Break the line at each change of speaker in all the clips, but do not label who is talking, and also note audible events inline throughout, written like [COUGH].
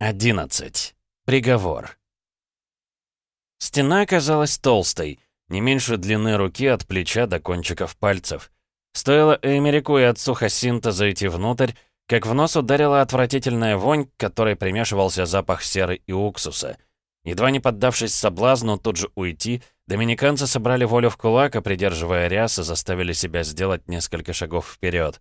11. Приговор. Стена оказалась толстой, не меньше длины руки от плеча до кончиков пальцев. Стоило Эмерику и отцу Хасинта зайти внутрь, как в нос ударила отвратительная вонь, к которой примешивался запах серы и уксуса. Едва не поддавшись соблазну тут же уйти, доминиканцы собрали волю в кулак, а придерживая рясы, заставили себя сделать несколько шагов вперед.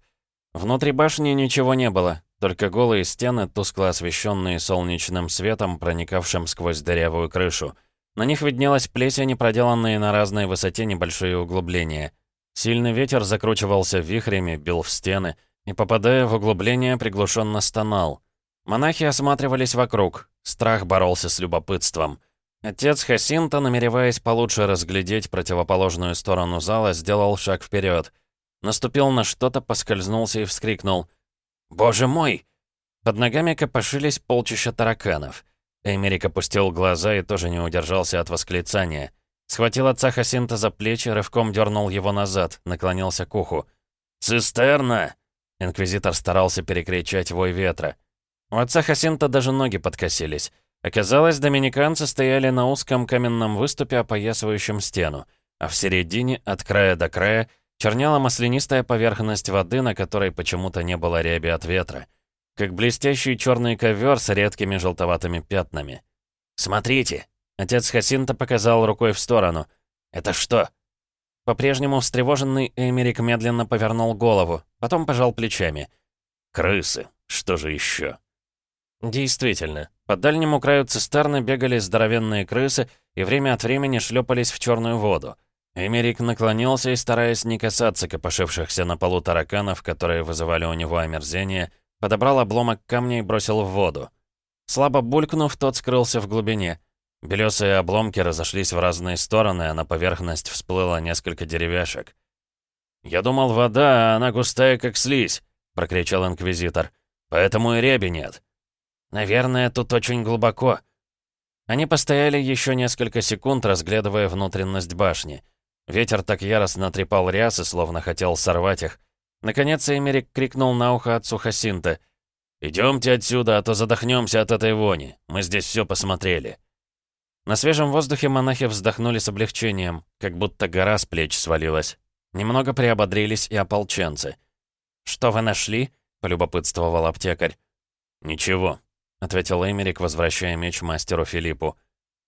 Внутри башни ничего не было, только голые стены, тускло освещенные солнечным светом, проникавшим сквозь дырявую крышу. На них виднелась плесень, проделанные на разной высоте небольшие углубления. Сильный ветер закручивался вихрями, бил в стены, и, попадая в углубление, приглушенно стонал. Монахи осматривались вокруг. Страх боролся с любопытством. Отец Хасинта, намереваясь получше разглядеть противоположную сторону зала, сделал шаг вперед. Наступил на что-то, поскользнулся и вскрикнул — «Боже мой!» Под ногами копошились полчища тараканов. Эмерик опустил глаза и тоже не удержался от восклицания. Схватил отца Хасинта за плечи, рывком дернул его назад, наклонился к уху. «Цистерна!» Инквизитор старался перекричать вой ветра. У отца Хасинта даже ноги подкосились. Оказалось, доминиканцы стояли на узком каменном выступе, опоясывающем стену, а в середине, от края до края, чернела маслянистая поверхность воды, на которой почему-то не было ряби от ветра. Как блестящий черный ковер с редкими желтоватыми пятнами. «Смотрите!» — отец Хасинта показал рукой в сторону. «Это что?» По-прежнему встревоженный Эмерик медленно повернул голову, потом пожал плечами. «Крысы! Что же еще?» Действительно, по дальнему краю цистерны бегали здоровенные крысы и время от времени шлепались в черную воду. Эмерик наклонился и, стараясь не касаться копошившихся на полу тараканов, которые вызывали у него омерзение, подобрал обломок камня и бросил в воду. Слабо булькнув, тот скрылся в глубине. Белесые обломки разошлись в разные стороны, а на поверхность всплыло несколько деревяшек. «Я думал, вода, а она густая, как слизь», — прокричал Инквизитор. «Поэтому и реби нет». «Наверное, тут очень глубоко». Они постояли еще несколько секунд, разглядывая внутренность башни. Ветер так яростно трепал рясы, словно хотел сорвать их. Наконец Эмерик крикнул на ухо отцу Хасинта. «Идемте отсюда, а то задохнемся от этой вони. Мы здесь все посмотрели». На свежем воздухе монахи вздохнули с облегчением, как будто гора с плеч свалилась. Немного приободрились и ополченцы. «Что вы нашли?» — полюбопытствовал аптекарь. «Ничего», — ответил Эмерик, возвращая меч мастеру Филиппу.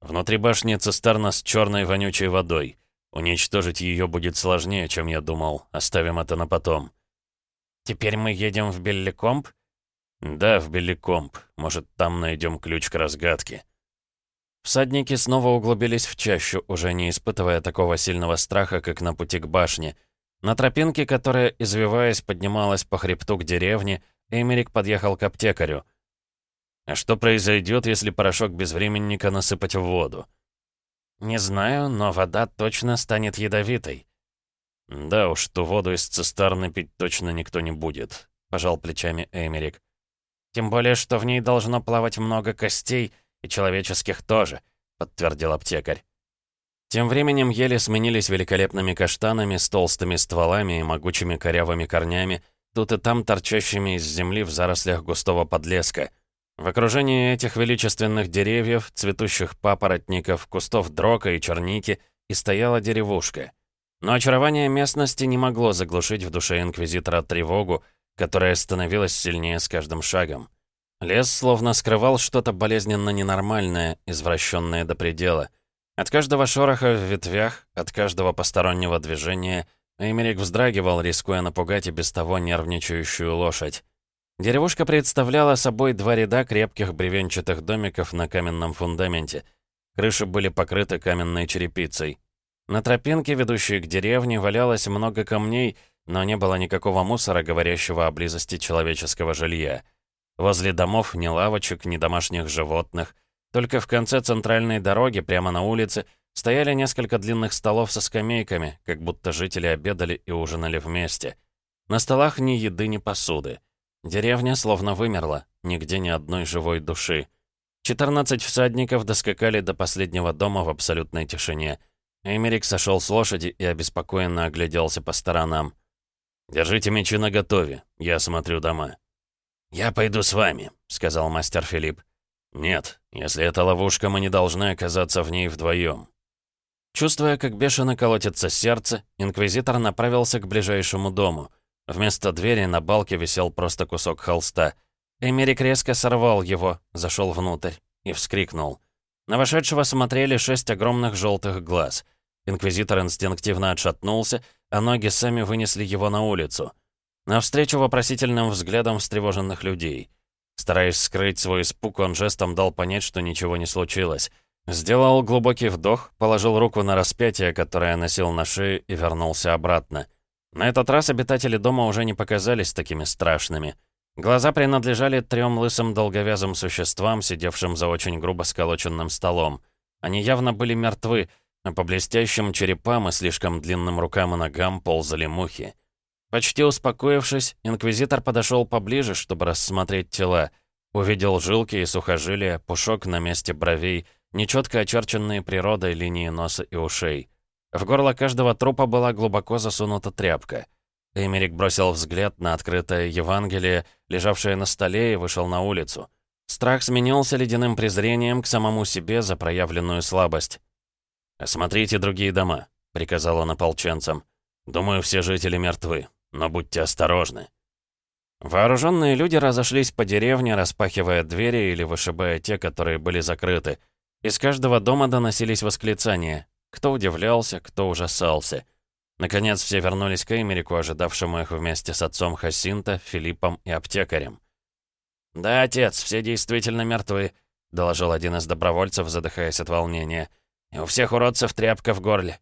«Внутри башни цистерна с черной вонючей водой. Уничтожить ее будет сложнее, чем я думал. Оставим это на потом. Теперь мы едем в Белликомп? Да, в Белликомп. Может, там найдем ключ к разгадке. Всадники снова углубились в чащу, уже не испытывая такого сильного страха, как на пути к башне. На тропинке, которая, извиваясь, поднималась по хребту к деревне, Эмерик подъехал к аптекарю. «А что произойдет, если порошок безвременника насыпать в воду?» «Не знаю, но вода точно станет ядовитой». «Да уж, ту воду из цистерны пить точно никто не будет», — пожал плечами Эмерик. «Тем более, что в ней должно плавать много костей, и человеческих тоже», — подтвердил аптекарь. Тем временем ели сменились великолепными каштанами с толстыми стволами и могучими корявыми корнями, тут и там торчащими из земли в зарослях густого подлеска — в окружении этих величественных деревьев, цветущих папоротников, кустов дрока и черники и стояла деревушка. Но очарование местности не могло заглушить в душе Инквизитора тревогу, которая становилась сильнее с каждым шагом. Лес словно скрывал что-то болезненно ненормальное, извращенное до предела. От каждого шороха в ветвях, от каждого постороннего движения Эмерик вздрагивал, рискуя напугать и без того нервничающую лошадь. Деревушка представляла собой два ряда крепких бревенчатых домиков на каменном фундаменте. Крыши были покрыты каменной черепицей. На тропинке, ведущей к деревне, валялось много камней, но не было никакого мусора, говорящего о близости человеческого жилья. Возле домов ни лавочек, ни домашних животных. Только в конце центральной дороги, прямо на улице, стояли несколько длинных столов со скамейками, как будто жители обедали и ужинали вместе. На столах ни еды, ни посуды. Деревня словно вымерла, нигде ни одной живой души. 14 всадников доскакали до последнего дома в абсолютной тишине. Эмерик сошел с лошади и обеспокоенно огляделся по сторонам. «Держите мечи наготове, я осмотрю дома». «Я пойду с вами», — сказал мастер Филипп. «Нет, если это ловушка, мы не должны оказаться в ней вдвоем. Чувствуя, как бешено колотится сердце, инквизитор направился к ближайшему дому. Вместо двери на балке висел просто кусок холста. Эмерик резко сорвал его, зашел внутрь и вскрикнул. На вошедшего смотрели шесть огромных желтых глаз. Инквизитор инстинктивно отшатнулся, а ноги сами вынесли его на улицу. Навстречу вопросительным взглядом встревоженных людей. Стараясь скрыть свой испуг, он жестом дал понять, что ничего не случилось. Сделал глубокий вдох, положил руку на распятие, которое носил на шее, и вернулся обратно. На этот раз обитатели дома уже не показались такими страшными. Глаза принадлежали трем лысым долговязым существам, сидевшим за очень грубо сколоченным столом. Они явно были мертвы, а по блестящим черепам и слишком длинным рукам и ногам ползали мухи. Почти успокоившись, инквизитор подошел поближе, чтобы рассмотреть тела. Увидел жилки и сухожилия, пушок на месте бровей, нечетко очерченные природой линии носа и ушей. В горло каждого трупа была глубоко засунута тряпка. Эмерик бросил взгляд на открытое Евангелие, лежавшее на столе, и вышел на улицу. Страх сменился ледяным презрением к самому себе за проявленную слабость. «Осмотрите другие дома», — приказал он ополченцам. «Думаю, все жители мертвы, но будьте осторожны». Вооруженные люди разошлись по деревне, распахивая двери или вышибая те, которые были закрыты. Из каждого дома доносились восклицания. Кто удивлялся, кто ужасался. Наконец все вернулись к Эмерику, ожидавшему их вместе с отцом Хасинта, Филиппом и аптекарем. «Да, отец, все действительно мертвы», — доложил один из добровольцев, задыхаясь от волнения. «И у всех уродцев тряпка в горле».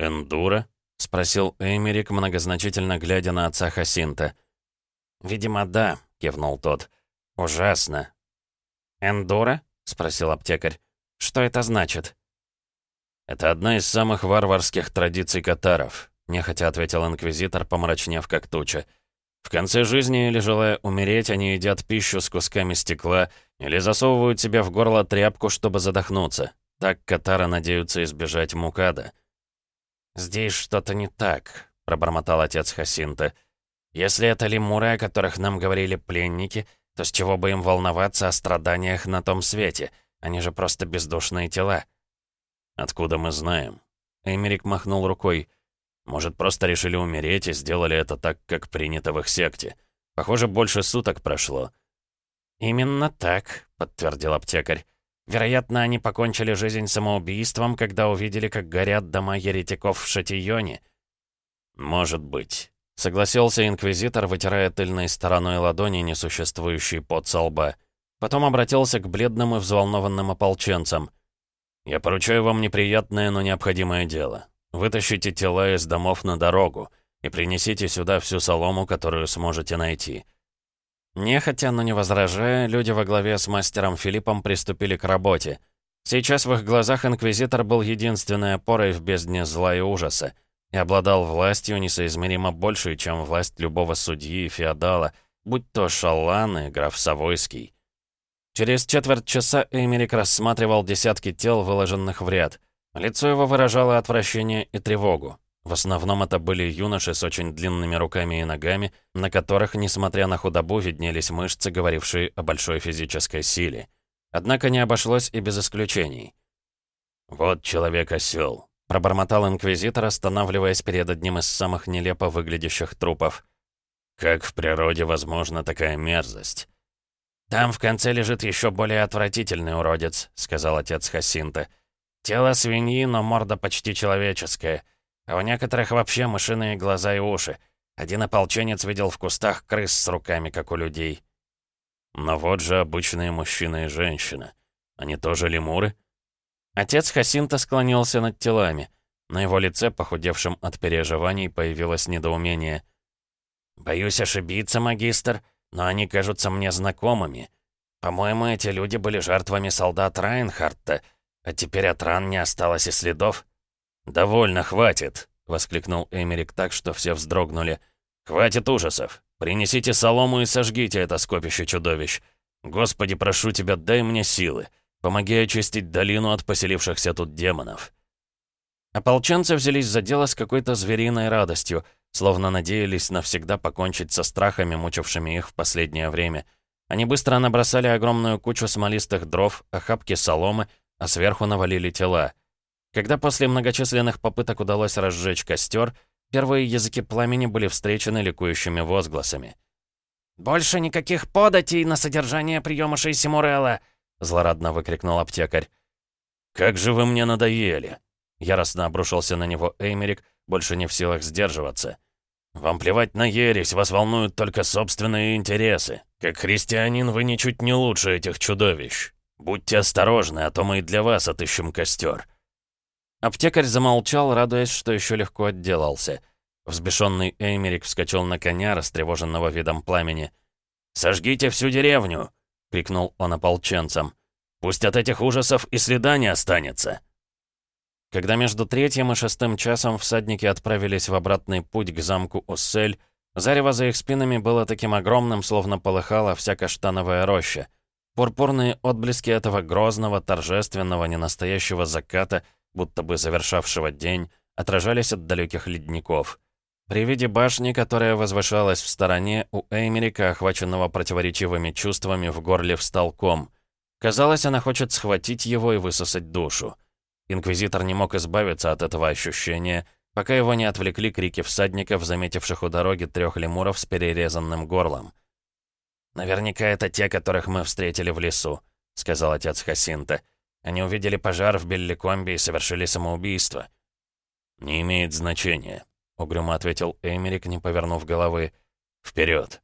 «Эндура?» — спросил Эмерик, многозначительно глядя на отца Хасинта. «Видимо, да», — кивнул тот. «Ужасно». «Эндура?» — спросил аптекарь. «Что это значит?» «Это одна из самых варварских традиций катаров», — нехотя ответил инквизитор, помрачнев как туча. «В конце жизни или желая умереть, они едят пищу с кусками стекла или засовывают себе в горло тряпку, чтобы задохнуться. Так катары надеются избежать мукада». «Здесь что-то не так», — пробормотал отец Хасинта. «Если это лемуры, о которых нам говорили пленники, то с чего бы им волноваться о страданиях на том свете? Они же просто бездушные тела». «Откуда мы знаем?» Эмерик махнул рукой. «Может, просто решили умереть и сделали это так, как принято в их секте. Похоже, больше суток прошло». «Именно так», — подтвердил аптекарь. «Вероятно, они покончили жизнь самоубийством, когда увидели, как горят дома еретиков в Шатийоне». «Может быть», — согласился инквизитор, вытирая тыльной стороной ладони несуществующий пот со лба. Потом обратился к бледным и взволнованным ополченцам. «Я поручаю вам неприятное, но необходимое дело. Вытащите тела из домов на дорогу и принесите сюда всю солому, которую сможете найти». Нехотя, но не возражая, люди во главе с мастером Филиппом приступили к работе. Сейчас в их глазах Инквизитор был единственной опорой в бездне зла и ужаса и обладал властью несоизмеримо большей, чем власть любого судьи и феодала, будь то Шаллан и граф Савойский. Через четверть часа Эмерик рассматривал десятки тел, выложенных в ряд. Лицо его выражало отвращение и тревогу. В основном это были юноши с очень длинными руками и ногами, на которых, несмотря на худобу, виднелись мышцы, говорившие о большой физической силе. Однако не обошлось и без исключений. «Вот человек-осёл», — пробормотал инквизитор, останавливаясь перед одним из самых нелепо выглядящих трупов. «Как в природе возможна такая мерзость?» «Там в конце лежит еще более отвратительный уродец», — сказал отец Хасинта. «Тело свиньи, но морда почти человеческая. А у некоторых вообще мышиные глаза и уши. Один ополченец видел в кустах крыс с руками, как у людей». «Но вот же обычные мужчина и женщина. Они тоже лемуры?» Отец Хасинта склонился над телами. На его лице, похудевшем от переживаний, появилось недоумение. «Боюсь ошибиться, магистр», но они кажутся мне знакомыми. По-моему, эти люди были жертвами солдат Райнхарта, а теперь от ран не осталось и следов». «Довольно, хватит!» — воскликнул Эмерик так, что все вздрогнули. «Хватит ужасов! Принесите солому и сожгите это скопище чудовищ! Господи, прошу тебя, дай мне силы! Помоги очистить долину от поселившихся тут демонов!» Ополченцы взялись за дело с какой-то звериной радостью — словно надеялись навсегда покончить со страхами, мучившими их в последнее время. Они быстро набросали огромную кучу смолистых дров, охапки соломы, а сверху навалили тела. Когда после многочисленных попыток удалось разжечь костер, первые языки пламени были встречены ликующими возгласами. «Больше никаких податей на содержание приемышей Симурелла!» — злорадно выкрикнул аптекарь. «Как же вы мне надоели!» Яростно обрушился на него Эймерик, больше не в силах сдерживаться. «Вам плевать на ересь, вас волнуют только собственные интересы. Как христианин вы ничуть не лучше этих чудовищ. Будьте осторожны, а то мы и для вас отыщем костер. Аптекарь замолчал, радуясь, что еще легко отделался. Взбешенный Эймерик вскочил на коня, растревоженного видом пламени. «Сожгите всю деревню!» — крикнул он ополченцам. «Пусть от этих ужасов и следа не останется!» Когда между третьим и шестым часом всадники отправились в обратный путь к замку Уссель, зарево за их спинами было таким огромным, словно полыхала вся каштановая роща. Пурпурные отблески этого грозного, торжественного, ненастоящего заката, будто бы завершавшего день, отражались от далеких ледников. При виде башни, которая возвышалась в стороне, у Эймерика, охваченного противоречивыми чувствами, в горле встал ком. Казалось, она хочет схватить его и высосать душу. Инквизитор не мог избавиться от этого ощущения, пока его не отвлекли крики всадников, заметивших у дороги трех лемуров с перерезанным горлом. «Наверняка это те, которых мы встретили в лесу», — сказал отец Хасинта. «Они увидели пожар в Белликомбе и совершили самоубийство». «Не имеет значения», — угрюмо ответил Эмерик, не повернув головы. «Вперед!»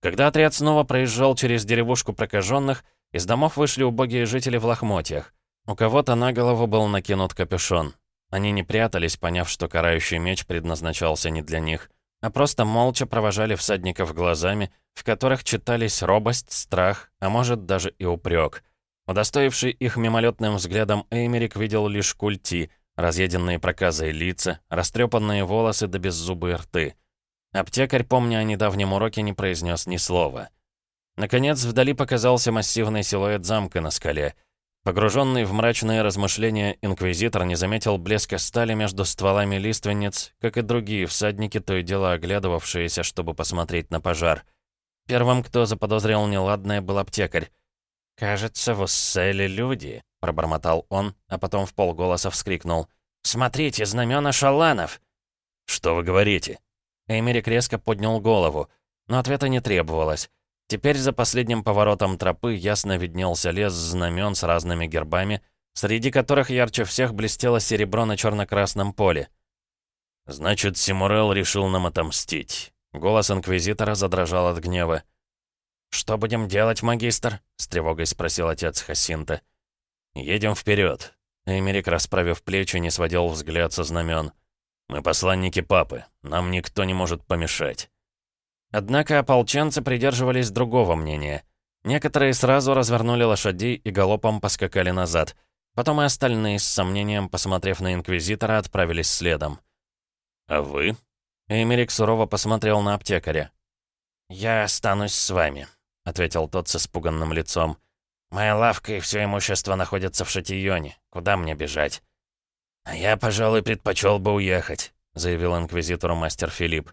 Когда отряд снова проезжал через деревушку прокаженных, из домов вышли убогие жители в лохмотьях. У кого-то на голову был накинут капюшон. Они не прятались, поняв, что карающий меч предназначался не для них, а просто молча провожали всадников глазами, в которых читались робость, страх, а может даже и упрек. Удостоивший их мимолетным взглядом Эймерик видел лишь культи, разъеденные проказой лица, растрепанные волосы да беззубые рты. Аптекарь, помня о недавнем уроке, не произнес ни слова. Наконец, вдали показался массивный силуэт замка на скале — Погруженный в мрачные размышления, инквизитор не заметил блеска стали между стволами лиственниц, как и другие всадники, то и дело оглядывавшиеся, чтобы посмотреть на пожар. Первым, кто заподозрил неладное, был аптекарь. «Кажется, в Усселе люди», — пробормотал он, а потом в полголоса вскрикнул. «Смотрите, знамена шаланов!» «Что вы говорите?» Эмерик резко поднял голову, но ответа не требовалось. Теперь за последним поворотом тропы ясно виднелся лес знамен с разными гербами, среди которых ярче всех блестело серебро на черно-красном поле. «Значит, Симурел решил нам отомстить». Голос Инквизитора задрожал от гнева. «Что будем делать, магистр?» — с тревогой спросил отец Хасинта. «Едем вперед. Эмерик, расправив плечи, не сводил взгляд со знамен. «Мы посланники папы. Нам никто не может помешать». Однако ополченцы придерживались другого мнения. Некоторые сразу развернули лошадей и галопом поскакали назад. Потом и остальные, с сомнением, посмотрев на Инквизитора, отправились следом. «А вы?» Эмерик сурово посмотрел на аптекаря. «Я останусь с вами», — ответил тот с испуганным лицом. «Моя лавка и все имущество находятся в Шатийоне. Куда мне бежать?» «А я, пожалуй, предпочел бы уехать», — заявил инквизитору мастер Филипп.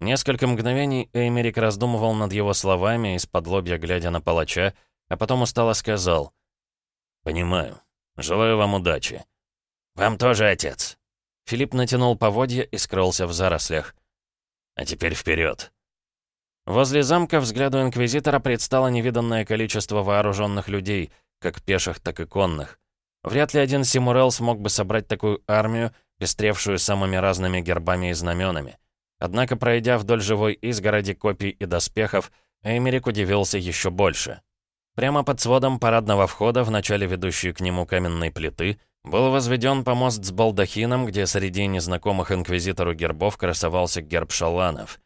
Несколько мгновений Эймерик раздумывал над его словами, из-под лобья глядя на палача, а потом устало сказал. «Понимаю. Желаю вам удачи». «Вам тоже, отец». Филипп натянул поводья и скрылся в зарослях. «А теперь вперед. Возле замка взгляду Инквизитора предстало невиданное количество вооруженных людей, как пеших, так и конных. Вряд ли один Симурел смог бы собрать такую армию, пестревшую самыми разными гербами и знаменами. Однако, пройдя вдоль живой изгороди копий и доспехов, Эймерик удивился еще больше. Прямо под сводом парадного входа, в начале ведущей к нему каменной плиты, был возведен помост с балдахином, где среди незнакомых инквизитору гербов красовался герб шаланов.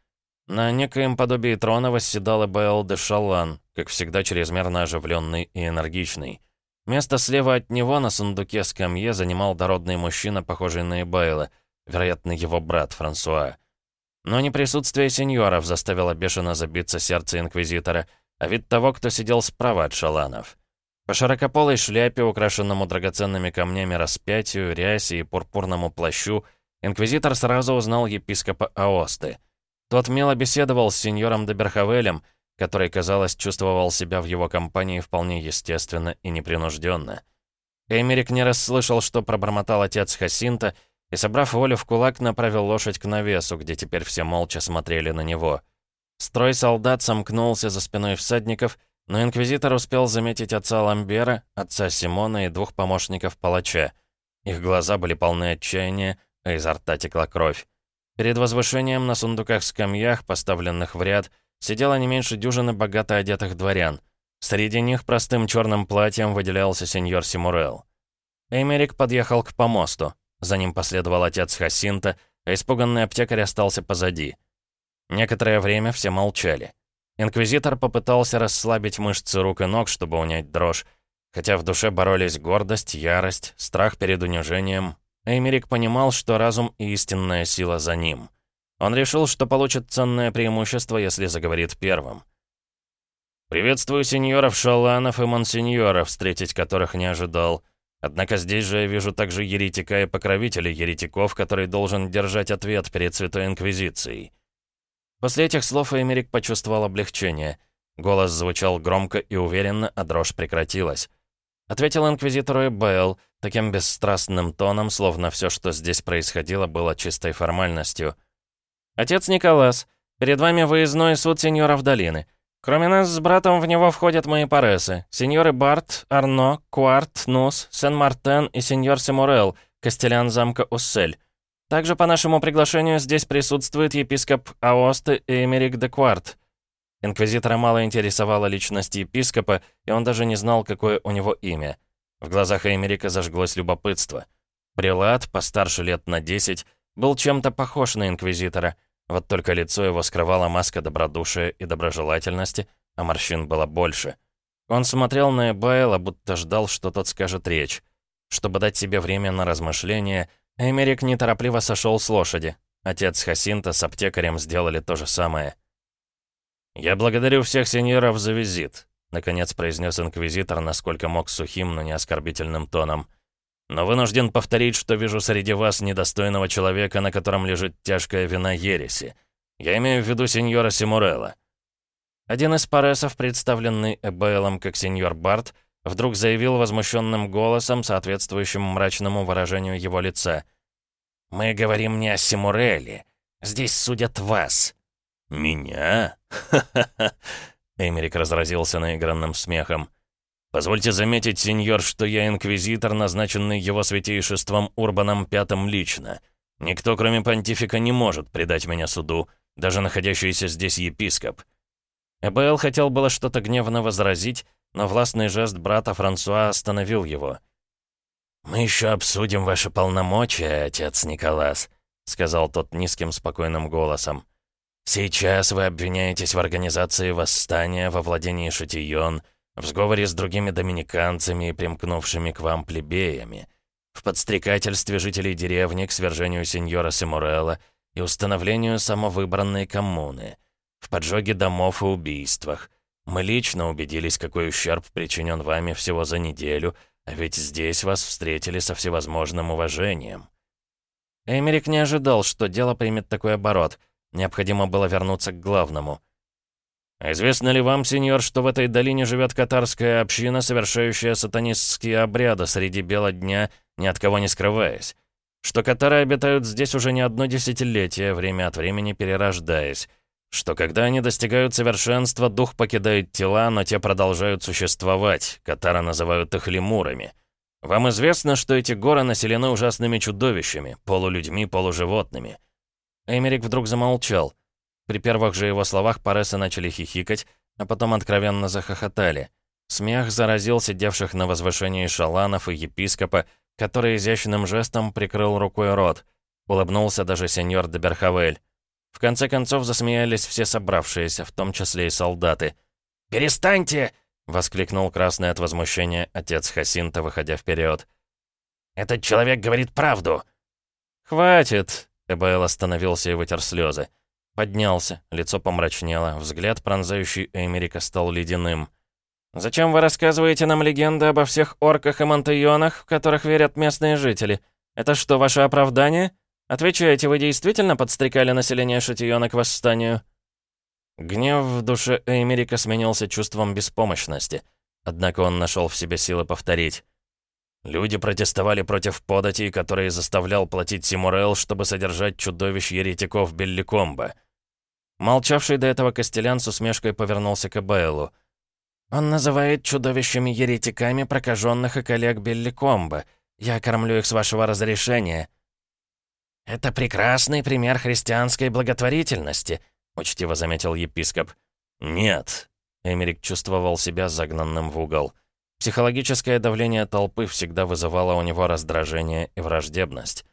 На некоем подобии трона восседал Эбэл де Шалан, как всегда чрезмерно оживленный и энергичный. Место слева от него на сундуке скамье занимал дородный мужчина, похожий на Эбайла, вероятно, его брат Франсуа. Но не присутствие сеньоров заставило бешено забиться сердце Инквизитора, а вид того, кто сидел справа от шаланов. По широкополой шляпе, украшенному драгоценными камнями распятию, рясе и пурпурному плащу, Инквизитор сразу узнал епископа Аосты. Тот мило беседовал с сеньором Деберхавелем, который, казалось, чувствовал себя в его компании вполне естественно и непринужденно. Эмерик не расслышал, что пробормотал отец Хасинта, и, собрав волю в кулак, направил лошадь к навесу, где теперь все молча смотрели на него. Строй солдат сомкнулся за спиной всадников, но инквизитор успел заметить отца Ламбера, отца Симона и двух помощников палача. Их глаза были полны отчаяния, а изо рта текла кровь. Перед возвышением на сундуках-скамьях, поставленных в ряд, сидело не меньше дюжины богато одетых дворян. Среди них простым черным платьем выделялся сеньор Симурел. Эймерик подъехал к помосту. За ним последовал отец Хасинта, а испуганный аптекарь остался позади. Некоторое время все молчали. Инквизитор попытался расслабить мышцы рук и ног, чтобы унять дрожь, хотя в душе боролись гордость, ярость, страх перед унижением. Эймерик понимал, что разум и истинная сила за ним. Он решил, что получит ценное преимущество, если заговорит первым. «Приветствую сеньоров Шаланов и монсеньоров, встретить которых не ожидал. Однако здесь же я вижу также еретика и покровителя еретиков, который должен держать ответ перед Святой Инквизицией». После этих слов Эмерик почувствовал облегчение. Голос звучал громко и уверенно, а дрожь прекратилась. Ответил инквизитору Эбэл таким бесстрастным тоном, словно все, что здесь происходило, было чистой формальностью. «Отец Николас, перед вами выездной суд сеньоров долины. Кроме нас с братом в него входят мои паресы. Сеньоры Барт, Арно, Куарт, Нус, Сен-Мартен и сеньор Симурел, костелян замка Уссель. Также по нашему приглашению здесь присутствует епископ Аосты Эмерик де Кварт. Инквизитора мало интересовала личность епископа, и он даже не знал, какое у него имя. В глазах Эмерика зажглось любопытство. Прилад, постарше лет на 10, был чем-то похож на инквизитора, вот только лицо его скрывала маска добродушия и доброжелательности, а морщин было больше. Он смотрел на Эбайла, будто ждал, что тот скажет речь. Чтобы дать себе время на размышления, Эмерик неторопливо сошел с лошади. Отец Хасинта с аптекарем сделали то же самое. «Я благодарю всех сеньоров за визит», — наконец произнес инквизитор, насколько мог сухим, но не оскорбительным тоном. «Но вынужден повторить, что вижу среди вас недостойного человека, на котором лежит тяжкая вина ереси. Я имею в виду сеньора Симурелла». Один из паресов, представленный Эбейлом как сеньор Барт, — Вдруг заявил возмущенным голосом, соответствующим мрачному выражению его лица. «Мы говорим не о Симуреле. Здесь судят вас». «Меня? Ха-ха-ха!» [LAUGHS] Эмерик разразился наигранным смехом. «Позвольте заметить, сеньор, что я инквизитор, назначенный его святейшеством Урбаном Пятым лично. Никто, кроме понтифика, не может предать меня суду, даже находящийся здесь епископ». Эбэл хотел было что-то гневно возразить, но властный жест брата Франсуа остановил его. «Мы еще обсудим ваши полномочия, отец Николас», — сказал тот низким спокойным голосом. «Сейчас вы обвиняетесь в организации восстания во владении Шатион, в сговоре с другими доминиканцами и примкнувшими к вам плебеями, в подстрекательстве жителей деревни к свержению сеньора Симурелла и установлению самовыбранной коммуны, в поджоге домов и убийствах, мы лично убедились, какой ущерб причинен вами всего за неделю, а ведь здесь вас встретили со всевозможным уважением». Эмерик не ожидал, что дело примет такой оборот. Необходимо было вернуться к главному. «Известно ли вам, сеньор, что в этой долине живет катарская община, совершающая сатанистские обряды среди бела дня, ни от кого не скрываясь? Что катары обитают здесь уже не одно десятилетие, время от времени перерождаясь?» что когда они достигают совершенства, дух покидает тела, но те продолжают существовать, Катара называют их лемурами. Вам известно, что эти горы населены ужасными чудовищами, полулюдьми, полуживотными. Эмерик вдруг замолчал. При первых же его словах Паресы начали хихикать, а потом откровенно захохотали. Смех заразил сидевших на возвышении шаланов и епископа, который изящным жестом прикрыл рукой рот. Улыбнулся даже сеньор де Берхавель. В конце концов засмеялись все собравшиеся, в том числе и солдаты. «Перестаньте!» — воскликнул красный от возмущения отец Хасинта, выходя вперед. «Этот человек говорит правду!» «Хватит!» — Эбаэл остановился и вытер слезы. Поднялся, лицо помрачнело, взгляд, пронзающий Эмерика, стал ледяным. «Зачем вы рассказываете нам легенды обо всех орках и монтайонах, в которых верят местные жители? Это что, ваше оправдание?» «Отвечайте, вы действительно подстрекали население Шатиона к восстанию?» Гнев в душе Эймерика сменился чувством беспомощности. Однако он нашел в себе силы повторить. Люди протестовали против податей, которые заставлял платить Симурел, чтобы содержать чудовищ еретиков Белликомба. Молчавший до этого Костелян с усмешкой повернулся к Бейлу. «Он называет чудовищами-еретиками прокаженных и коллег Белликомба. Я кормлю их с вашего разрешения». «Это прекрасный пример христианской благотворительности», — учтиво заметил епископ. «Нет». Эмерик чувствовал себя загнанным в угол. Психологическое давление толпы всегда вызывало у него раздражение и враждебность.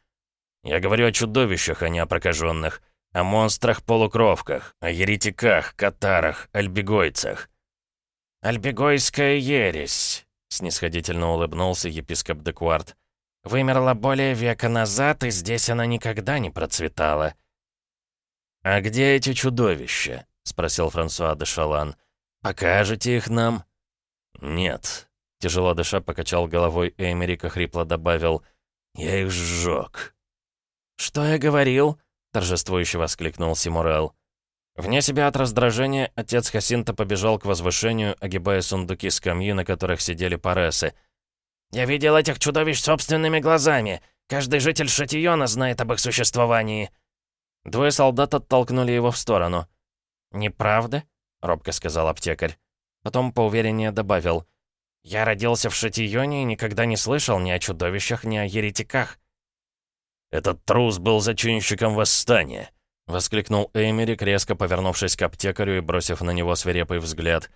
«Я говорю о чудовищах, а не о прокаженных, о монстрах-полукровках, о еретиках, катарах, альбегойцах». «Альбегойская ересь», — снисходительно улыбнулся епископ Декуарт. «Вымерла более века назад, и здесь она никогда не процветала». «А где эти чудовища?» — спросил Франсуа де Шалан. «Покажете их нам?» «Нет», Тяжело дыша покачал головой Эмерика, хрипло добавил «Я их сжёг». «Что я говорил?» — торжествующе воскликнул Симурел. Вне себя от раздражения отец Хасинта побежал к возвышению, огибая сундуки скамьи, на которых сидели паресы. «Я видел этих чудовищ собственными глазами. Каждый житель Шатиона знает об их существовании». Двое солдат оттолкнули его в сторону. «Неправда?» — робко сказал аптекарь. Потом поувереннее добавил — я родился в Шатионе и никогда не слышал ни о чудовищах, ни о еретиках». «Этот трус был зачинщиком восстания», — воскликнул Эймерик, резко повернувшись к аптекарю и бросив на него свирепый взгляд.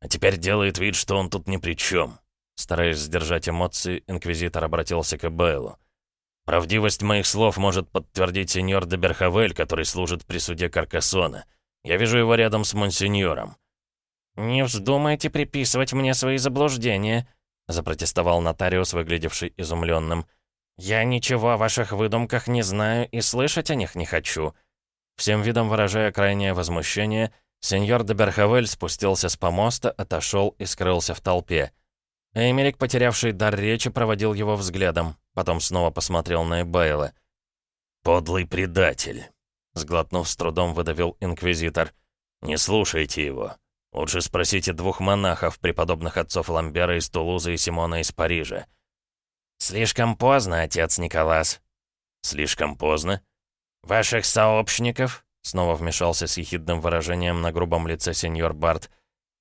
«А теперь делает вид, что он тут ни при чем. Стараясь сдержать эмоции, инквизитор обратился к Бейлу. «Правдивость моих слов может подтвердить сеньор де Берхавель, который служит при суде Каркасона. Я вижу его рядом с монсеньором. «Не вздумайте приписывать мне свои заблуждения», — запротестовал нотариус, выглядевший изумленным. «Я ничего о ваших выдумках не знаю и слышать о них не хочу». Всем видом выражая крайнее возмущение, сеньор де Берхавель спустился с помоста, отошел и скрылся в толпе. Эймерик, потерявший дар речи, проводил его взглядом, потом снова посмотрел на Эбайла. «Подлый предатель», — сглотнув с трудом, выдавил инквизитор. «Не слушайте его. Лучше спросите двух монахов, преподобных отцов Ламбера из Тулузы и Симона из Парижа. «Слишком поздно, отец Николас». «Слишком поздно?» «Ваших сообщников?» Снова вмешался с ехидным выражением на грубом лице сеньор Барт.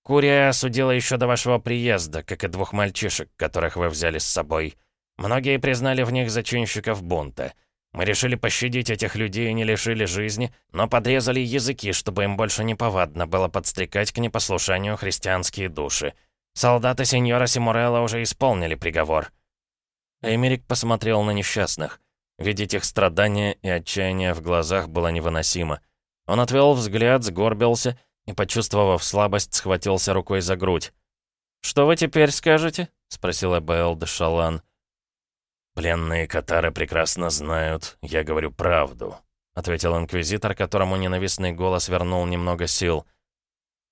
«Курия осудила еще до вашего приезда, как и двух мальчишек, которых вы взяли с собой. Многие признали в них зачинщиков бунта». Мы решили пощадить этих людей и не лишили жизни, но подрезали языки, чтобы им больше не повадно было подстрекать к непослушанию христианские души. Солдаты сеньора Симурелла уже исполнили приговор». Эмерик посмотрел на несчастных. Видеть их страдания и отчаяние в глазах было невыносимо. Он отвел взгляд, сгорбился и, почувствовав слабость, схватился рукой за грудь. «Что вы теперь скажете?» — спросила Бэл де Шалан. «Пленные катары прекрасно знают, я говорю правду», — ответил инквизитор, которому ненавистный голос вернул немного сил.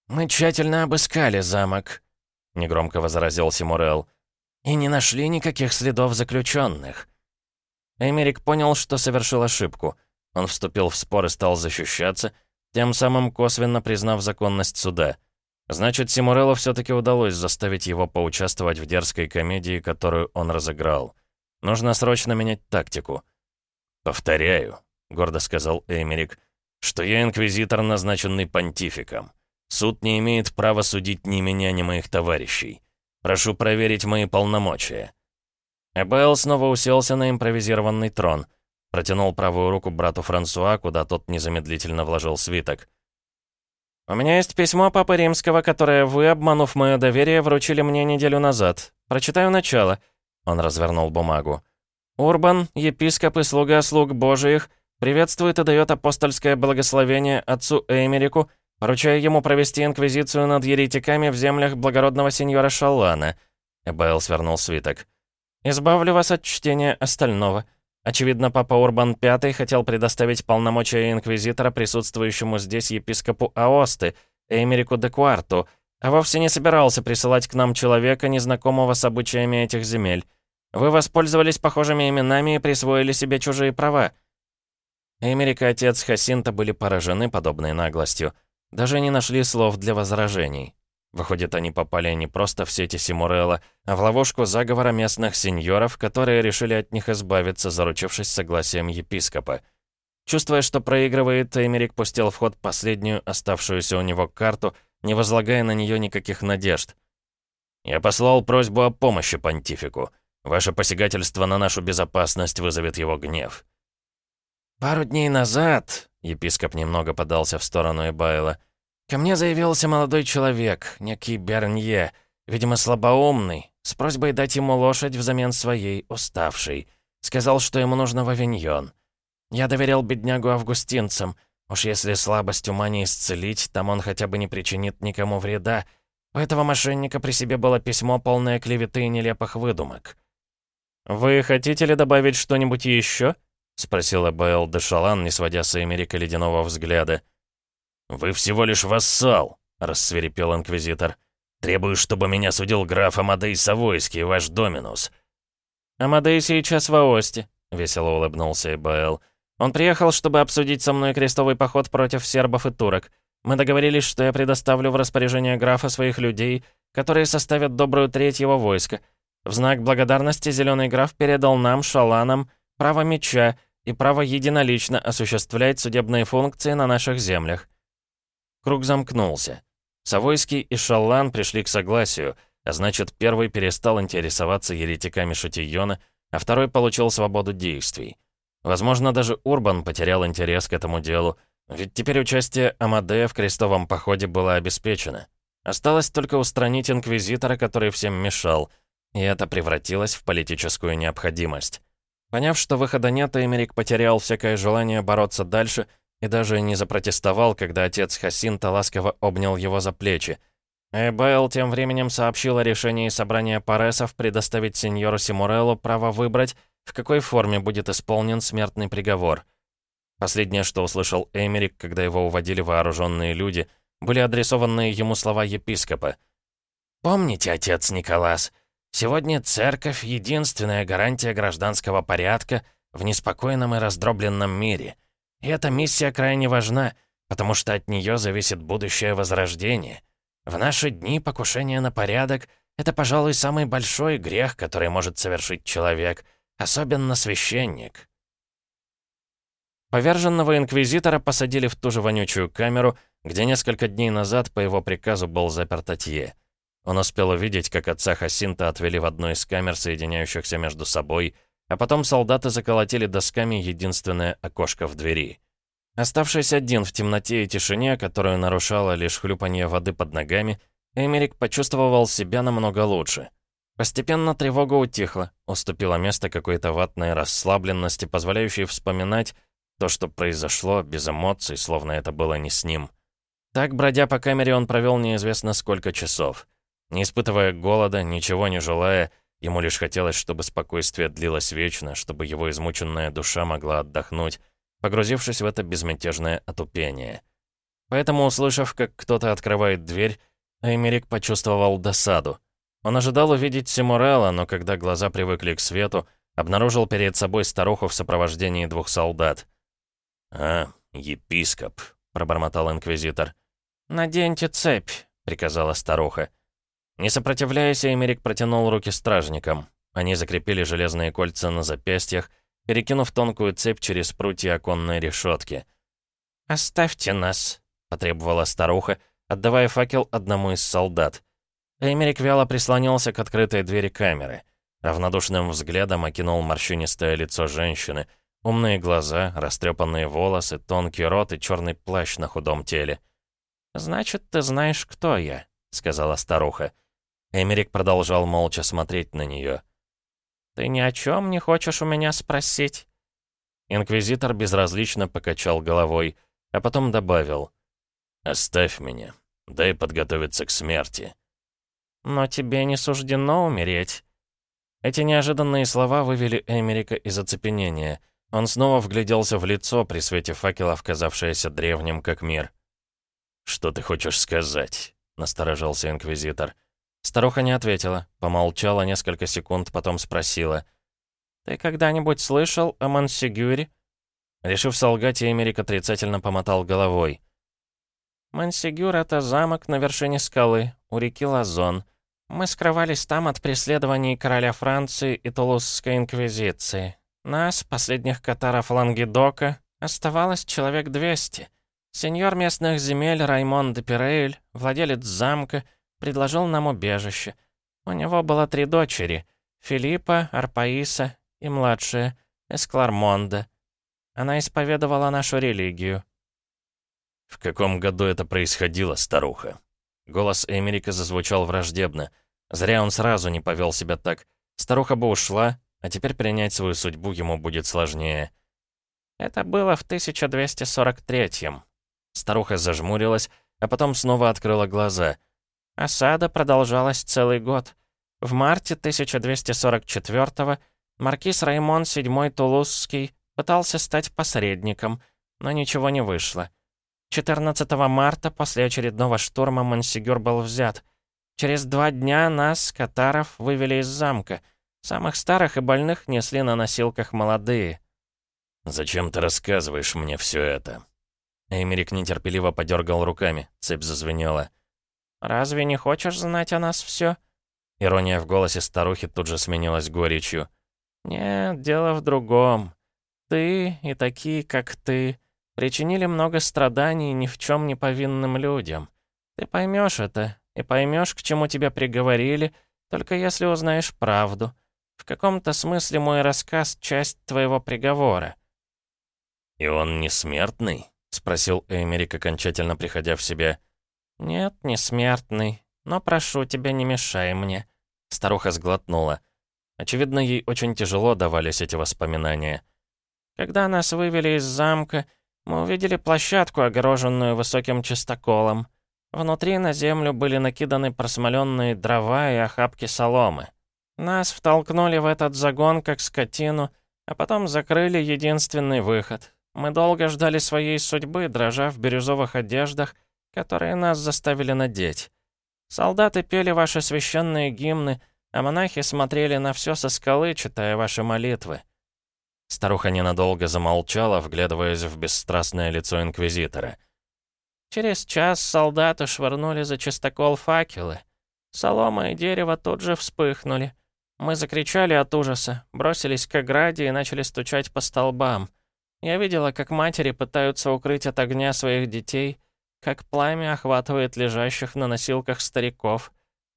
«Мы тщательно обыскали замок», — негромко возразил Симурел, «и не нашли никаких следов заключенных». Эмерик понял, что совершил ошибку. Он вступил в спор и стал защищаться, тем самым косвенно признав законность суда. Значит, Симурелу все-таки удалось заставить его поучаствовать в дерзкой комедии, которую он разыграл. Нужно срочно менять тактику. «Повторяю», — гордо сказал Эмерик, «что я инквизитор, назначенный понтификом. Суд не имеет права судить ни меня, ни моих товарищей. Прошу проверить мои полномочия». Эбел снова уселся на импровизированный трон. Протянул правую руку брату Франсуа, куда тот незамедлительно вложил свиток. «У меня есть письмо Папы Римского, которое вы, обманув мое доверие, вручили мне неделю назад. Прочитаю начало». Он развернул бумагу. «Урбан, епископ и слуга слуг Божиих, приветствует и дает апостольское благословение отцу Эймерику, поручая ему провести инквизицию над еретиками в землях благородного сеньора Шаллана». Эбайл свернул свиток. «Избавлю вас от чтения остального. Очевидно, папа Урбан V хотел предоставить полномочия инквизитора присутствующему здесь епископу Аосты, Эймерику де Куарту, а вовсе не собирался присылать к нам человека, незнакомого с обычаями этих земель. Вы воспользовались похожими именами и присвоили себе чужие права». Эмерик и отец Хасинта были поражены подобной наглостью. Даже не нашли слов для возражений. Выходит, они попали не просто в сети Симурелла, а в ловушку заговора местных сеньоров, которые решили от них избавиться, заручившись согласием епископа. Чувствуя, что проигрывает, Эмерик пустил в ход последнюю оставшуюся у него карту, не возлагая на нее никаких надежд. «Я послал просьбу о помощи понтифику. Ваше посягательство на нашу безопасность вызовет его гнев».
«Пару дней назад», — епископ немного подался в сторону Эбайла, «ко мне заявился молодой человек, некий Бернье, видимо, слабоумный, с просьбой дать ему лошадь взамен своей, уставшей. Сказал, что ему нужно в авиньон. Я доверял беднягу августинцам. Уж если слабость ума не исцелить, там он хотя бы не причинит никому вреда. У этого мошенника при себе было письмо, полное клеветы и нелепых выдумок.
«Вы хотите ли добавить что-нибудь еще?» — спросила Бэл де Шалан, не сводя с Эмерика ледяного взгляда.
«Вы всего лишь вассал», — рассверепел Инквизитор. «Требую, чтобы меня судил граф Амадей Савойский, ваш Доминус».
«Амадей сейчас в Аосте», — весело улыбнулся Эбаэл. Он приехал, чтобы обсудить со мной крестовый поход против сербов и турок. Мы договорились, что я предоставлю в распоряжение графа своих людей, которые составят добрую треть его войска. В знак благодарности Зеленый граф передал нам, шаланам, право меча и право единолично осуществлять судебные функции на наших землях. Круг замкнулся. Савойский и Шаллан пришли к согласию, а значит, первый перестал интересоваться еретиками Шатийона, а второй получил свободу действий. Возможно, даже Урбан потерял интерес к этому делу, ведь теперь участие Амадея в крестовом походе было обеспечено. Осталось только устранить Инквизитора, который всем мешал, и это превратилось в политическую необходимость. Поняв, что выхода нет, Эмерик потерял всякое желание бороться дальше и даже не запротестовал, когда отец Хасинта ласково обнял его за плечи. Эбайл тем временем сообщил о решении собрания Паресов предоставить сеньору Симуреллу право выбрать, в какой форме будет исполнен смертный приговор. Последнее, что услышал Эмерик, когда его уводили вооруженные люди, были адресованные ему слова епископа. «Помните, отец Николас, сегодня церковь — единственная гарантия гражданского порядка в неспокойном и раздробленном мире. И эта миссия крайне важна, потому что от нее зависит будущее возрождение. В наши дни покушение на порядок — это, пожалуй, самый большой грех, который может совершить человек — Особенно священник. Поверженного инквизитора посадили в ту же вонючую камеру, где несколько дней назад по его приказу был заперт Атье. Он успел увидеть, как отца Хасинта отвели в одну из камер, соединяющихся между собой, а потом солдаты заколотили досками единственное окошко в двери. Оставшись один в темноте и тишине, которую нарушало лишь хлюпанье воды под ногами, Эмерик почувствовал себя намного лучше. Постепенно тревога утихла, уступила место какой-то ватной расслабленности, позволяющей вспоминать то, что произошло, без эмоций, словно это было не с ним. Так, бродя по камере, он провел неизвестно сколько часов. Не испытывая голода, ничего не желая, ему лишь хотелось, чтобы спокойствие длилось вечно, чтобы его измученная душа могла отдохнуть, погрузившись в это безмятежное отупение. Поэтому, услышав, как кто-то открывает дверь, Эмерик почувствовал досаду. Он ожидал увидеть Симурелла, но когда глаза привыкли к свету, обнаружил перед собой старуху в сопровождении двух солдат.
«А, епископ», — пробормотал инквизитор.
«Наденьте цепь», — приказала старуха. Не сопротивляясь, Эмерик протянул руки стражникам. Они закрепили железные кольца на запястьях, перекинув тонкую цепь через прутья оконной решетки. «Оставьте нас», — потребовала старуха, отдавая факел одному из солдат. Эмерик вяло прислонился к открытой двери камеры. Равнодушным взглядом окинул морщинистое лицо женщины. Умные глаза, растрепанные волосы, тонкий рот и черный плащ на худом теле. «Значит, ты знаешь, кто я», — сказала старуха. Эмерик продолжал молча смотреть на нее. «Ты ни о чем не хочешь у меня спросить?» Инквизитор безразлично покачал головой, а потом добавил.
«Оставь меня. Дай подготовиться к смерти».
«Но тебе не суждено умереть». Эти неожиданные слова вывели Эмерика из оцепенения. Он снова вгляделся в лицо при свете факелов, казавшееся древним как мир.
«Что ты хочешь сказать?» — насторожился Инквизитор.
Старуха не ответила, помолчала несколько секунд, потом спросила. «Ты когда-нибудь слышал о Мансигюре?» Решив солгать, Эмерик отрицательно помотал головой.
Мансигюр — это замок на вершине скалы, у реки Лазон. Мы скрывались там от преследований короля Франции и Тулузской инквизиции. Нас, последних катаров Лангедока, оставалось человек 200. Сеньор местных земель Раймон де Пирейль, владелец замка, предложил нам убежище. У него было три дочери — Филиппа, Арпаиса и младшая, Эсклармонда. Она исповедовала нашу религию.
«В каком году это происходило, старуха?» Голос Эмерика зазвучал враждебно. Зря он сразу не повел себя так. Старуха бы ушла, а теперь принять свою судьбу ему будет сложнее.
Это было в 1243-м.
Старуха зажмурилась, а потом снова открыла глаза.
Осада продолжалась целый год. В марте 1244-го маркиз Раймон VII Тулузский пытался стать посредником, но ничего не вышло. 14 марта после очередного штурма Мансигюр был взят. Через два дня нас, катаров, вывели из замка. Самых старых и больных несли на носилках молодые.
«Зачем ты рассказываешь мне все это?» Эмерик нетерпеливо подергал руками, цепь зазвенела.
«Разве не хочешь знать о нас все?
Ирония в голосе старухи тут же сменилась горечью.
«Нет, дело в другом. Ты и такие, как ты, причинили много страданий ни в чем не повинным людям. Ты поймешь это, и поймешь, к чему тебя приговорили, только если узнаешь правду. В каком-то смысле мой рассказ — часть твоего приговора».
«И он не смертный?» — спросил Эмерик, окончательно приходя в себя.
«Нет, не смертный, но прошу тебя, не мешай мне».
Старуха сглотнула. Очевидно, ей очень тяжело давались эти воспоминания.
«Когда нас вывели из замка, мы увидели площадку, огороженную высоким чистоколом. Внутри на землю были накиданы просмоленные дрова и охапки соломы. Нас втолкнули в этот загон, как скотину, а потом закрыли единственный выход. Мы долго ждали своей судьбы, дрожа в бирюзовых одеждах, которые нас заставили надеть. Солдаты пели ваши священные гимны, а монахи смотрели на все со скалы, читая ваши молитвы.
Старуха ненадолго замолчала, вглядываясь в бесстрастное лицо Инквизитора.
Через час солдаты швырнули за чистокол факелы. Солома и дерево тут же вспыхнули. Мы закричали от ужаса, бросились к ограде и начали стучать по столбам. Я видела, как матери пытаются укрыть от огня своих детей, как пламя охватывает лежащих на носилках стариков.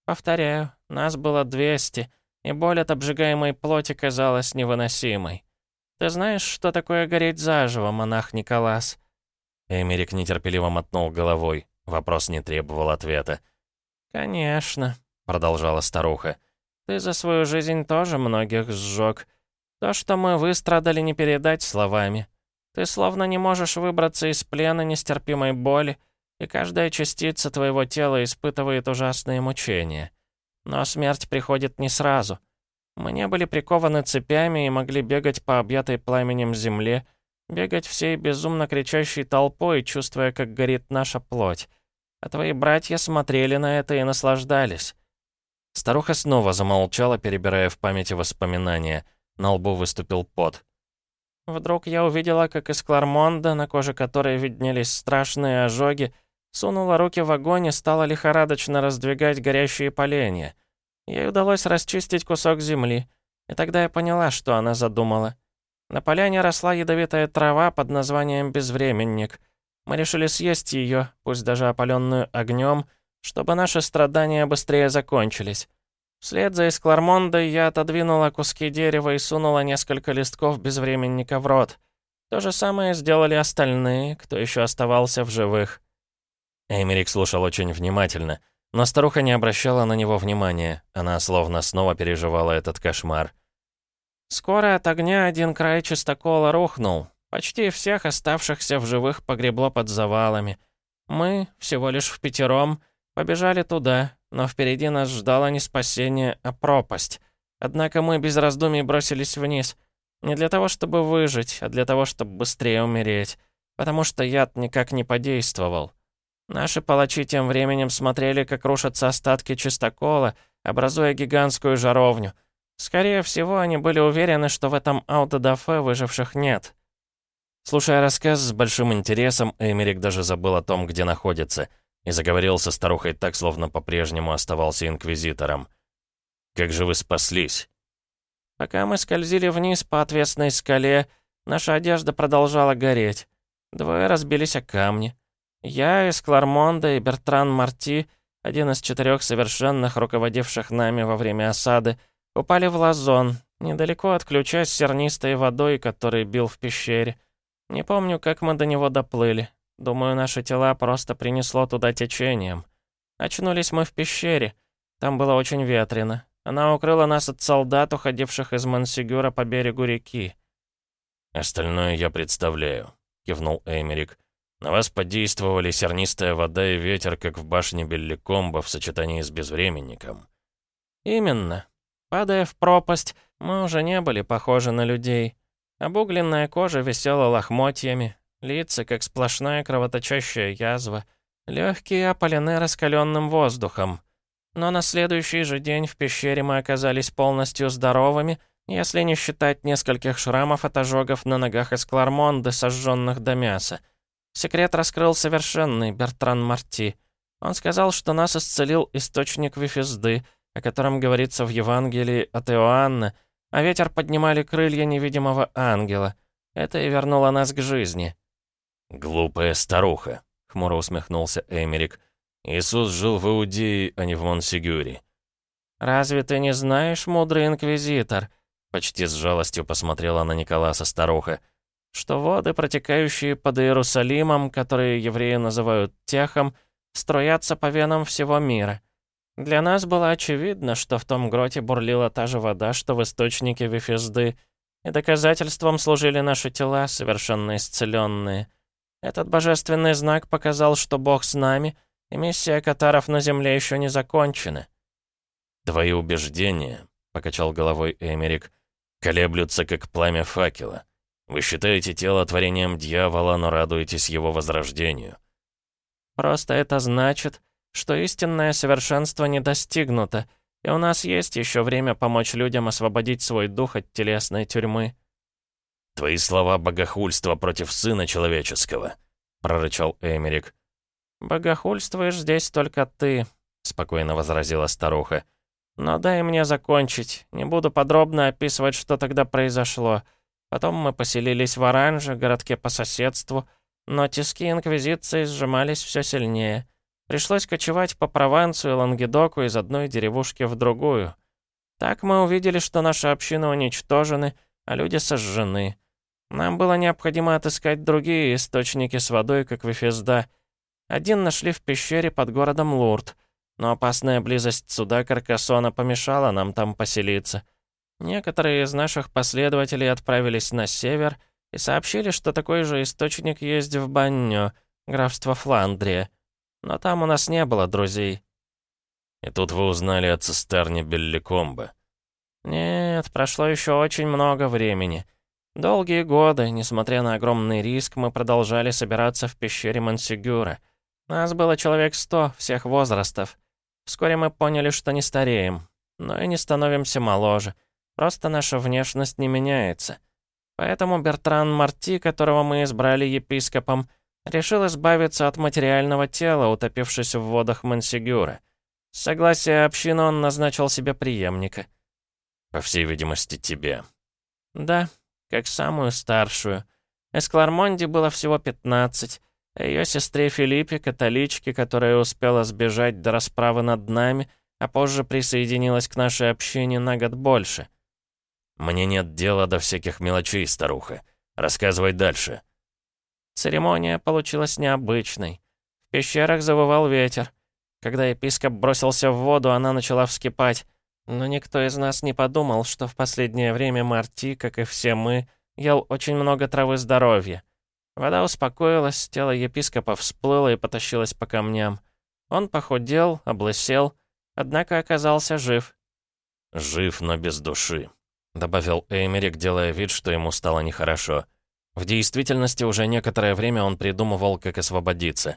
Повторяю, нас было 200, и боль от обжигаемой плоти казалась невыносимой. «Ты знаешь, что такое гореть заживо, монах Николас?»
Эмерик нетерпеливо мотнул головой. Вопрос не требовал ответа.
«Конечно», — продолжала старуха. «Ты за свою жизнь тоже многих сжег. То, что мы выстрадали, не передать словами. Ты словно не можешь выбраться из плена нестерпимой боли, и каждая частица твоего тела испытывает ужасные мучения. Но смерть приходит не сразу — мы не были прикованы цепями и могли бегать по объятой пламенем земле, бегать всей безумно кричащей толпой, чувствуя, как горит наша плоть. А твои братья смотрели на это и наслаждались.
Старуха снова замолчала, перебирая в памяти воспоминания. На лбу выступил пот.
Вдруг я увидела, как из Клармонда, на коже которой виднелись страшные ожоги, сунула руки в огонь и стала лихорадочно раздвигать горящие поленья. Ей удалось расчистить кусок земли, и тогда я поняла, что она задумала. На поляне росла ядовитая трава под названием «безвременник». Мы решили съесть ее, пусть даже опаленную огнем, чтобы наши страдания быстрее закончились. Вслед за Эсклармондой я отодвинула куски дерева и сунула несколько листков безвременника в рот. То же самое сделали остальные, кто еще оставался в живых.
Эмерик слушал очень внимательно — но старуха не обращала на него внимания, она словно снова переживала этот кошмар.
Скоро от огня один край чистокола рухнул. Почти всех оставшихся в живых погребло под завалами. Мы, всего лишь в пятером, побежали туда, но впереди нас ждало не спасение, а пропасть. Однако мы без раздумий бросились вниз. Не для того, чтобы выжить, а для того, чтобы быстрее умереть. Потому что яд никак не подействовал. Наши палачи тем временем смотрели, как рушатся остатки чистокола, образуя гигантскую жаровню. Скорее всего, они были уверены, что в этом аутодафе выживших нет.
Слушая рассказ с большим интересом, Эмерик даже забыл о том, где находится, и заговорил со старухой так, словно по-прежнему оставался инквизитором. «Как же вы спаслись?»
Пока мы скользили вниз по отвесной скале, наша одежда продолжала гореть. Двое разбились о камни. Я из Клармонда и Бертран Марти, один из четырех совершенных, руководивших нами во время осады, упали в лазон, недалеко от ключа с сернистой водой, который бил в пещере. Не помню, как мы до него доплыли. Думаю, наши тела просто принесло туда течением. Очнулись мы в пещере. Там было очень ветрено. Она укрыла нас от солдат, уходивших из Мансигюра по берегу реки.
«Остальное я представляю», — кивнул Эймерик. На вас подействовали сернистая вода и ветер, как в башне Белликомба в сочетании с безвременником.
Именно. Падая в пропасть, мы уже не были похожи на людей. Обугленная кожа висела лохмотьями, лица, как сплошная кровоточащая язва, легкие опалены раскаленным воздухом. Но на следующий же день в пещере мы оказались полностью здоровыми, если не считать нескольких шрамов от ожогов на ногах из Клармонды, сожженных до мяса. Секрет раскрыл совершенный Бертран Марти. Он сказал, что нас исцелил источник Вифезды, о котором говорится в Евангелии от Иоанна, а ветер поднимали крылья невидимого ангела. Это и вернуло нас к жизни.
«Глупая старуха», — хмуро усмехнулся Эмерик. «Иисус жил в Иудее, а не в Монсигюре».
«Разве ты не знаешь, мудрый инквизитор?»
Почти с жалостью посмотрела на Николаса старуха
что воды, протекающие под Иерусалимом, которые евреи называют Техом, струятся по венам всего мира. Для нас было очевидно, что в том гроте бурлила та же вода, что в источнике Вифезды, и доказательством служили наши тела, совершенно исцеленные. Этот божественный знак показал, что Бог с нами, и миссия катаров на земле еще не закончена.
«Твои убеждения», — покачал головой Эмерик, — «колеблются, как пламя факела. Вы считаете тело творением дьявола, но радуетесь его возрождению.
Просто это значит, что истинное совершенство не достигнуто, и у нас есть еще время помочь людям освободить свой дух от телесной тюрьмы.
«Твои слова — богохульство против сына человеческого», — прорычал Эмерик.
«Богохульствуешь здесь только ты», — спокойно возразила старуха. «Но дай мне закончить. Не буду подробно описывать, что тогда произошло. Потом мы поселились в Оранже, городке по соседству, но тиски Инквизиции сжимались все сильнее. Пришлось кочевать по Провансу и Лангедоку из одной деревушки в другую. Так мы увидели, что наши общины уничтожены, а люди сожжены. Нам было необходимо отыскать другие источники с водой, как Вифезда. Один нашли в пещере под городом Лурд, но опасная близость суда Каркасона помешала нам там поселиться. Некоторые из наших последователей отправились на север и сообщили, что такой же источник есть в Баннё, графство Фландрия. Но там у нас не было друзей.
И тут вы узнали о цистерне Белликомба.
Нет, прошло еще очень много времени. Долгие годы, несмотря на огромный риск, мы продолжали собираться в пещере Мансигюра. Нас было человек сто, всех возрастов. Вскоре мы поняли, что не стареем, но и не становимся моложе. Просто наша внешность не меняется. Поэтому Бертран Марти, которого мы избрали епископом, решил избавиться от материального тела, утопившись в водах Мансигюра. С согласия общины он назначил себе преемника.
По всей видимости, тебе.
Да, как самую старшую. Эсклармонде было всего 15, а ее сестре Филиппе, католичке, которая успела сбежать до расправы над нами, а позже присоединилась к нашей общине на год больше —
«Мне нет дела до всяких мелочей, старуха. Рассказывай дальше».
Церемония получилась необычной. В пещерах завывал ветер. Когда епископ бросился в воду, она начала вскипать. Но никто из нас не подумал, что в последнее время Марти, как и все мы, ел очень много травы здоровья. Вода успокоилась, тело епископа всплыло и потащилось по камням. Он похудел, облысел, однако оказался жив.
«Жив, но без души», — добавил Эймерик, делая вид, что ему стало нехорошо. В действительности уже некоторое время он придумывал, как освободиться.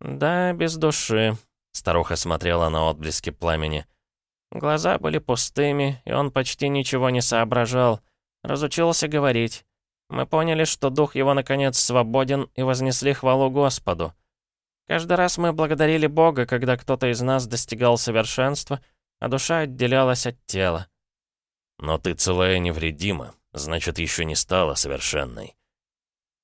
«Да, без души», — старуха смотрела на отблески пламени. Глаза были пустыми, и он почти ничего не соображал. Разучился говорить. Мы поняли, что дух его наконец свободен и вознесли хвалу Господу. Каждый раз мы благодарили Бога, когда кто-то из нас достигал совершенства, а душа отделялась от тела.
Но ты целая и невредима, значит, еще не стала совершенной.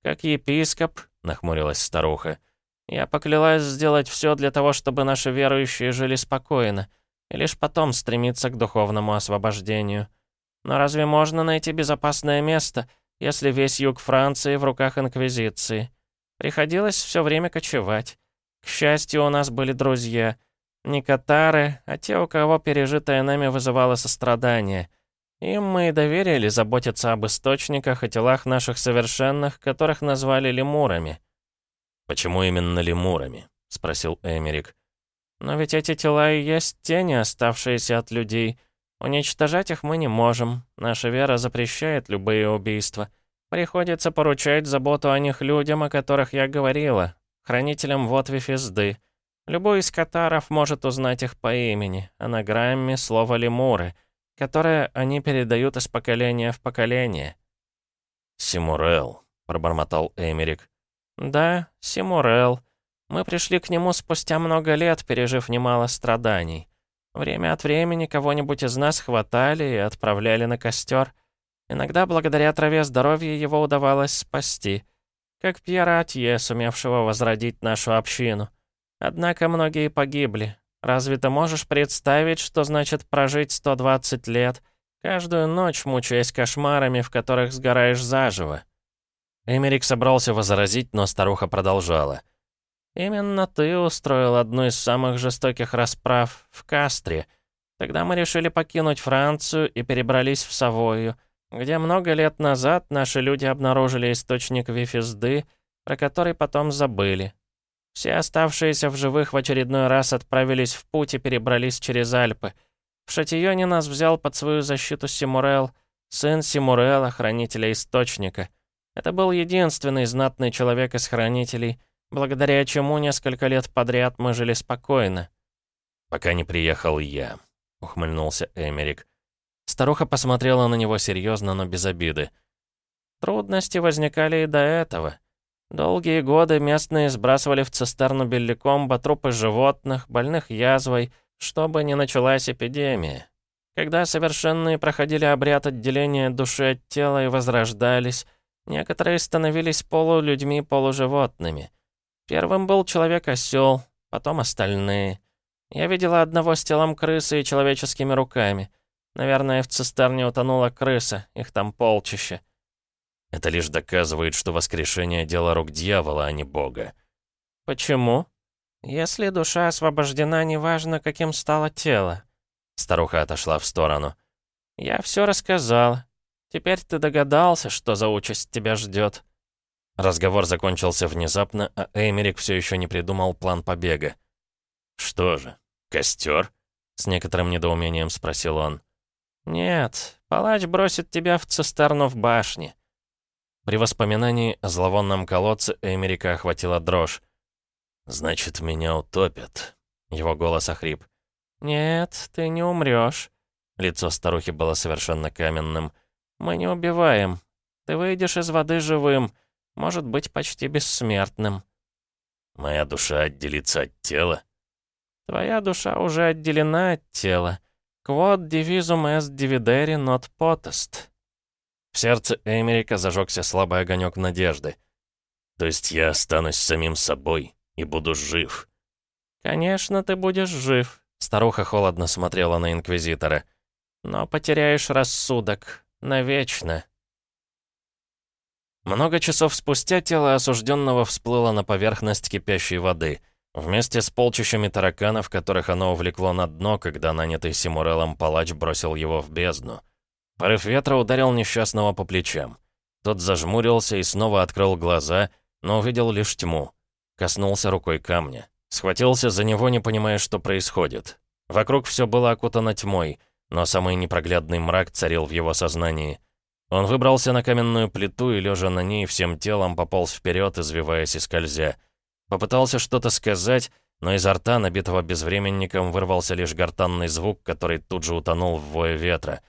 Как епископ, нахмурилась старуха, я поклялась сделать все для того, чтобы наши верующие жили спокойно, и лишь потом стремиться к духовному освобождению. Но разве можно найти безопасное место, если весь юг Франции в руках Инквизиции? Приходилось все время кочевать. К счастью, у нас были друзья. Не катары, а те, у кого пережитое нами вызывало сострадание. Им мы и доверили заботиться об источниках и телах наших совершенных, которых назвали лемурами.
«Почему именно лемурами?» — спросил Эмерик.
«Но ведь эти тела и есть тени, оставшиеся от людей. Уничтожать их мы не можем. Наша вера запрещает любые убийства. Приходится поручать заботу о них людям, о которых я говорила, хранителям вот Вифизды. Любой из катаров может узнать их по имени, анаграмме слова «лемуры», которое они передают из поколения в поколение.
«Симурел», — пробормотал Эмерик.
«Да, Симурел. Мы пришли к нему спустя много лет, пережив немало страданий. Время от времени кого-нибудь из нас хватали и отправляли на костер. Иногда благодаря траве здоровья его удавалось спасти. Как Пьера Атье, сумевшего возродить нашу общину. Однако многие погибли. Разве ты можешь представить, что значит прожить 120 лет, каждую ночь мучаясь кошмарами, в которых сгораешь заживо?»
Эмерик собрался возразить, но старуха продолжала.
«Именно ты устроил одну из самых жестоких расправ в Кастре. Тогда мы решили покинуть Францию и перебрались в Савою, где много лет назад наши люди обнаружили источник Вифизды, про который потом забыли. Все оставшиеся в живых в очередной раз отправились в путь и перебрались через Альпы. В Шатионе нас взял под свою защиту Симурел, сын Симурела, хранителя Источника». Это был единственный знатный человек из хранителей, благодаря чему несколько лет подряд мы жили спокойно.
«Пока не приехал я», — ухмыльнулся Эмерик.
Старуха посмотрела на него серьезно, но без обиды. Трудности возникали и до этого. Долгие годы местные сбрасывали в цистерну Белликомба трупы животных, больных язвой, чтобы не началась эпидемия. Когда совершенные проходили обряд отделения души от тела и возрождались, Некоторые становились полулюдьми, полуживотными. Первым был человек-осел, потом остальные. Я видела одного с телом крысы и человеческими руками. Наверное, в цистерне утонула крыса, их там полчища.
Это лишь доказывает, что воскрешение — дело рук дьявола, а не Бога.
Почему? Если душа освобождена, неважно, каким стало тело.
Старуха отошла в сторону.
Я все рассказала. Теперь ты догадался, что за участь тебя ждет.
Разговор закончился внезапно, а Эймерик все еще не придумал план побега. «Что же, костер?» — с некоторым недоумением спросил он.
«Нет, палач бросит тебя в цистерну в башне».
При воспоминании о зловонном колодце Эймерика охватила дрожь. «Значит, меня утопят». Его голос охрип.
«Нет, ты не умрешь.
Лицо старухи было совершенно каменным.
Мы не убиваем. Ты выйдешь из воды живым, может быть, почти бессмертным.
Моя душа отделится от тела?
Твоя душа уже отделена от тела. Quod divisum est dividere not potest.
В сердце Эмерика зажегся слабый огонек надежды. То есть я останусь самим собой и буду жив.
Конечно, ты будешь жив.
Старуха холодно смотрела на Инквизитора.
Но потеряешь рассудок. Навечно.
Много часов спустя тело осужденного всплыло на поверхность кипящей воды, вместе с полчищами тараканов, которых оно увлекло на дно, когда нанятый Симурелом палач бросил его в бездну. Порыв ветра ударил несчастного по плечам. Тот зажмурился и снова открыл глаза, но увидел лишь тьму. Коснулся рукой камня. Схватился за него, не понимая, что происходит. Вокруг все было окутано тьмой — но самый непроглядный мрак царил в его сознании. Он выбрался на каменную плиту и, лежа на ней, всем телом пополз вперед, извиваясь и скользя. Попытался что-то сказать, но изо рта, набитого безвременником, вырвался лишь гортанный звук, который тут же утонул в вое ветра.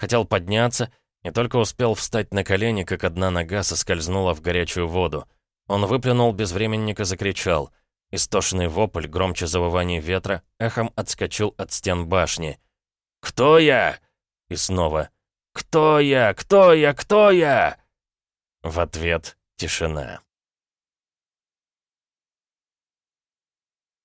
Хотел подняться, И только успел встать на колени, как одна нога соскользнула в горячую воду. Он выплюнул безвременник и закричал. Истошный вопль, громче завываний ветра, эхом отскочил от стен башни. «Кто я?» И снова. «Кто я? Кто я? Кто я?» В ответ тишина.